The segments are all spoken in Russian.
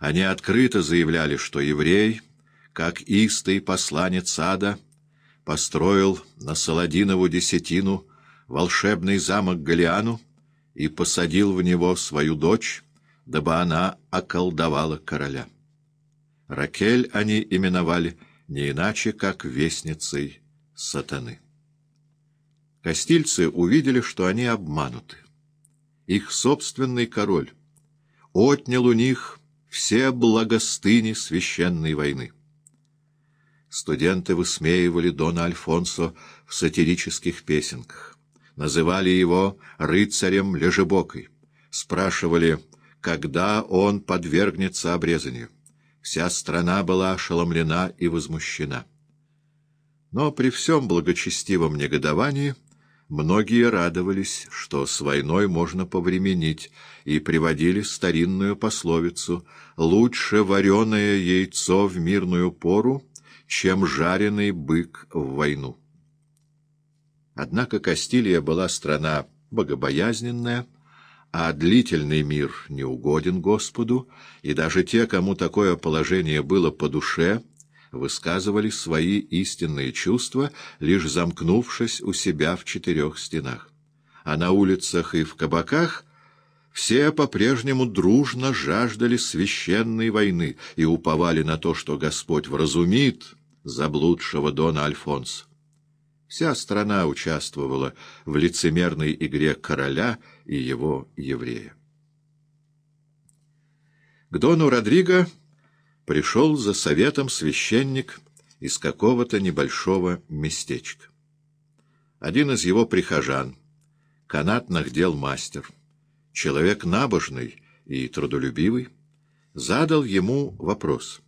Они открыто заявляли, что еврей, как истый посланец ада, построил на Саладинову десятину волшебный замок Галиану и посадил в него свою дочь, дабы она околдовала короля. Ракель они именовали не иначе, как вестницей сатаны. Костильцы увидели, что они обмануты. Их собственный король отнял у них все благостыни священной войны. Студенты высмеивали Дона Альфонсо в сатирических песенках, называли его рыцарем лежебокой, спрашивали, когда он подвергнется обрезанию. Вся страна была ошеломлена и возмущена. Но при всем благочестивом негодовании многие радовались, что с войной можно повременить, и приводили старинную пословицу «Лучше вареное яйцо в мирную пору, чем жареный бык в войну». Однако Кастилия была страна богобоязненная, а длительный мир не угоден Господу, и даже те, кому такое положение было по душе, высказывали свои истинные чувства, лишь замкнувшись у себя в четырех стенах. А на улицах и в кабаках все по-прежнему дружно жаждали священной войны и уповали на то, что Господь вразумит заблудшего Дона Альфонса. Вся страна участвовала в лицемерной игре короля и его еврея. К Дону Родриго пришел за советом священник из какого-то небольшого местечка. Один из его прихожан, канатных дел мастер, человек набожный и трудолюбивый, задал ему вопрос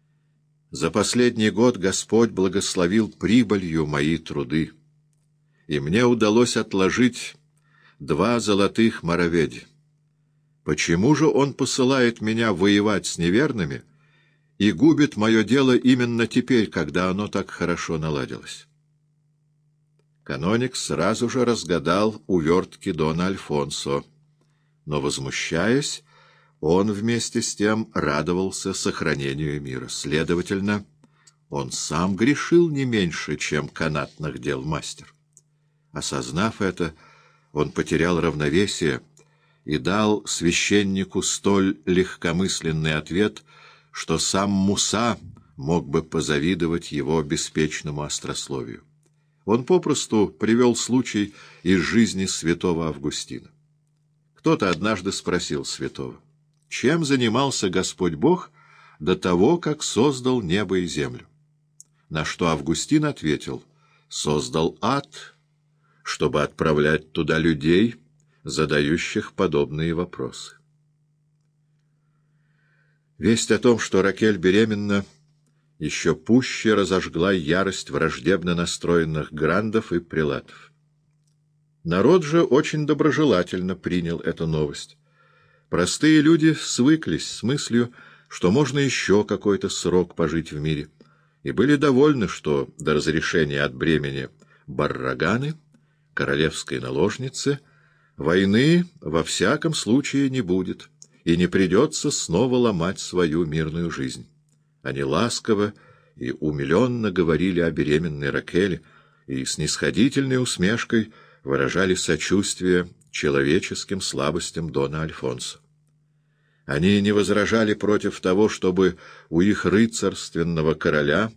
— за последний год Господь благословил прибылью мои труды, и мне удалось отложить два золотых мороведи. Почему же Он посылает меня воевать с неверными и губит мое дело именно теперь, когда оно так хорошо наладилось? Каноник сразу же разгадал увертки Дона Альфонсо, но, возмущаясь, он вместе с тем радовался сохранению мира. Следовательно, он сам грешил не меньше, чем канатных дел мастер. Осознав это, он потерял равновесие и дал священнику столь легкомысленный ответ, что сам Муса мог бы позавидовать его беспечному острословию. Он попросту привел случай из жизни святого Августина. Кто-то однажды спросил святого — чем занимался Господь Бог до того, как создал небо и землю. На что Августин ответил, создал ад, чтобы отправлять туда людей, задающих подобные вопросы. Весть о том, что Ракель беременна, еще пуще разожгла ярость враждебно настроенных грандов и прилатов. Народ же очень доброжелательно принял эту новость. Простые люди свыклись с мыслью, что можно еще какой-то срок пожить в мире, и были довольны, что до разрешения от бремени Барраганы, королевской наложницы, войны во всяком случае не будет, и не придется снова ломать свою мирную жизнь. Они ласково и умиленно говорили о беременной Ракеле и с нисходительной усмешкой выражали сочувствие человеческим слабостям Дона Альфонса. Они не возражали против того, чтобы у их рыцарственного короля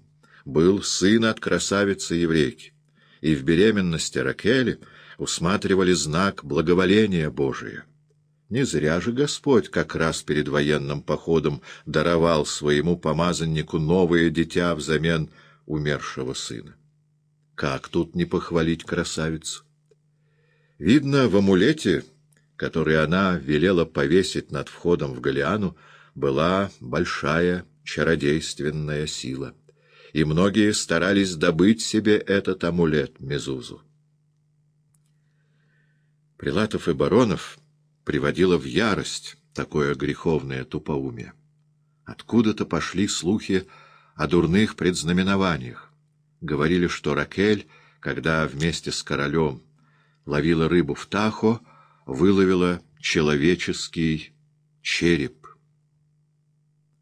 был сын от красавицы-еврейки, и в беременности Ракели усматривали знак благоволения Божия. Не зря же Господь как раз перед военным походом даровал своему помазаннику новое дитя взамен умершего сына. Как тут не похвалить красавицу? Видно, в амулете, который она велела повесить над входом в Галиану, была большая чародейственная сила, и многие старались добыть себе этот амулет Мезузу. Прилатов и баронов приводило в ярость такое греховное тупоумие. Откуда-то пошли слухи о дурных предзнаменованиях. Говорили, что Ракель, когда вместе с королем ловила рыбу в Тахо, выловила человеческий череп.